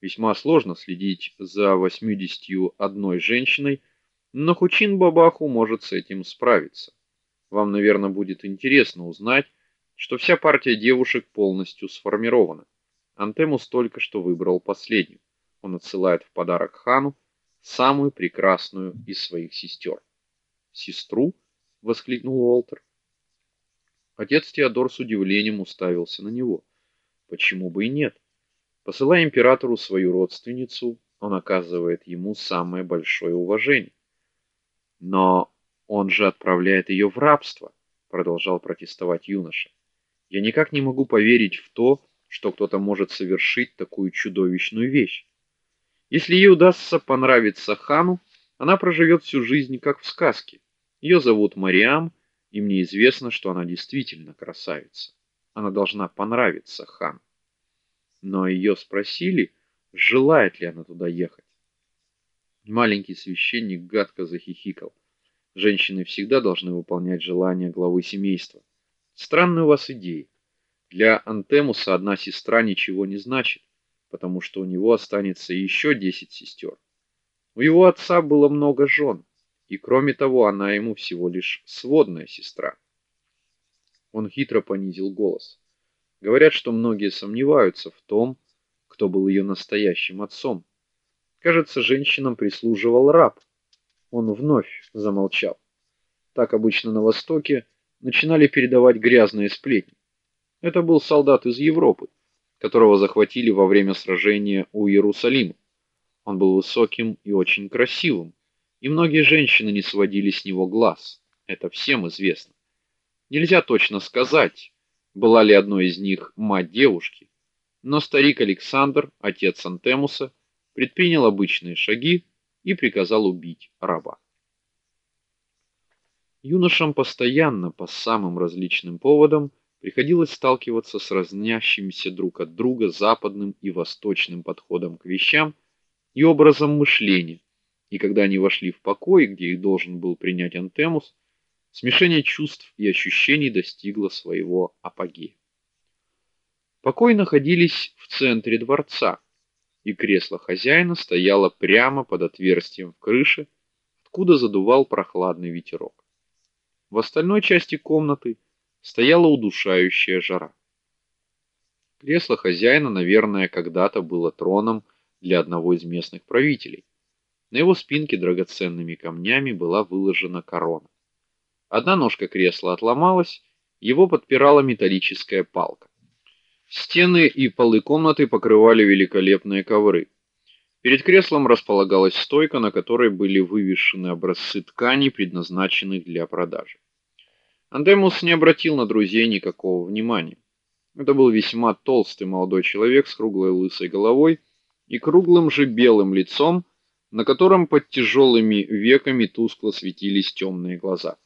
Весьма сложно следить за восьмидесятью одной женщиной, но Хучин Бабаху может с этим справиться. Вам, наверное, будет интересно узнать, что вся партия девушек полностью сформирована. Антемус только что выбрал последнюю. Он отсылает в подарок хану самую прекрасную из своих сестер. "Сестру?" воскликнул Уолтер. Отец Теодор с удивлением уставился на него. Почему бы и нет? Посылая императору свою родственницу, он оказывает ему самое большое уважение. Но он же отправляет ее в рабство, продолжал протестовать юноша. Я никак не могу поверить в то, что кто-то может совершить такую чудовищную вещь. Если ей удастся понравиться хану, она проживет всю жизнь как в сказке. Ее зовут Мариам, и мне известно, что она действительно красавица. Она должна понравиться хану но ее спросили, желает ли она туда ехать. Маленький священник гадко захихикал. Женщины всегда должны выполнять желания главы семейства. Странные у вас идеи. Для Антемуса одна сестра ничего не значит, потому что у него останется еще десять сестер. У его отца было много жен, и кроме того, она ему всего лишь сводная сестра. Он хитро понизил голос. Говорят, что многие сомневаются в том, кто был ее настоящим отцом. Кажется, женщинам прислуживал раб. Он вновь замолчал. Так обычно на востоке начинали передавать грязные сплетни. Это был солдат из Европы, которого захватили во время сражения у Иерусалима. Он был высоким и очень красивым, и многие женщины не сводили с него глаз. Это всем известно. Нельзя точно сказать, была ли одной из них мать девушки, но старик Александр, отец Антемуса, предпринял обычные шаги и приказал убить раба. Юношам постоянно по самым различным поводам приходилось сталкиваться с разнящимися друг от друга западным и восточным подходом к вещам и образом мышления. И когда они вошли в покой, где их должен был принять Антемус, Смешение чувств и ощущений достигло своего апогея. Покои находились в центре дворца, и кресло хозяина стояло прямо под отверстием в крыше, откуда задувал прохладный ветерок. В остальной части комнаты стояла удушающая жара. Кресло хозяина, наверное, когда-то было троном для одного из местных правителей. На его спинке драгоценными камнями была выложена корона. Одна ножка кресла отломалась, его подпирала металлическая палка. Стены и полы комнаты покрывали великолепные ковры. Перед креслом располагалась стойка, на которой были вывешены образцы тканей, предназначенных для продажи. Андемус не обратил на друзей никакого внимания. Это был весьма толстый молодой человек с круглой лысой головой и круглым же белым лицом, на котором под тяжелыми веками тускло светились темные глаза.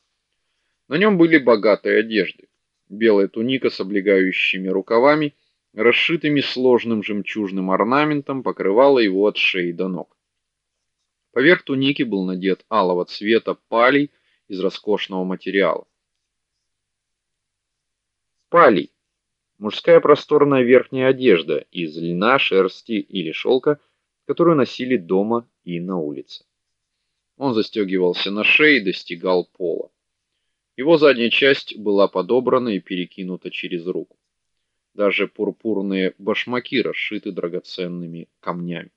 На нем были богатые одежды: белая туника с облегающими рукавами, расшитыми сложным жемчужным орнаментом, покрывала его от шеи до ног. Поверх туники был надет алого цвета палий из роскошного материала. Палий мужская просторная верхняя одежда из льна, шерсти или шелка, которую носили дома и на улице. Он застегивался на шее и достигал пола. Его задняя часть была подобрана и перекинута через руку. Даже пурпурные башмаки расшиты драгоценными камнями.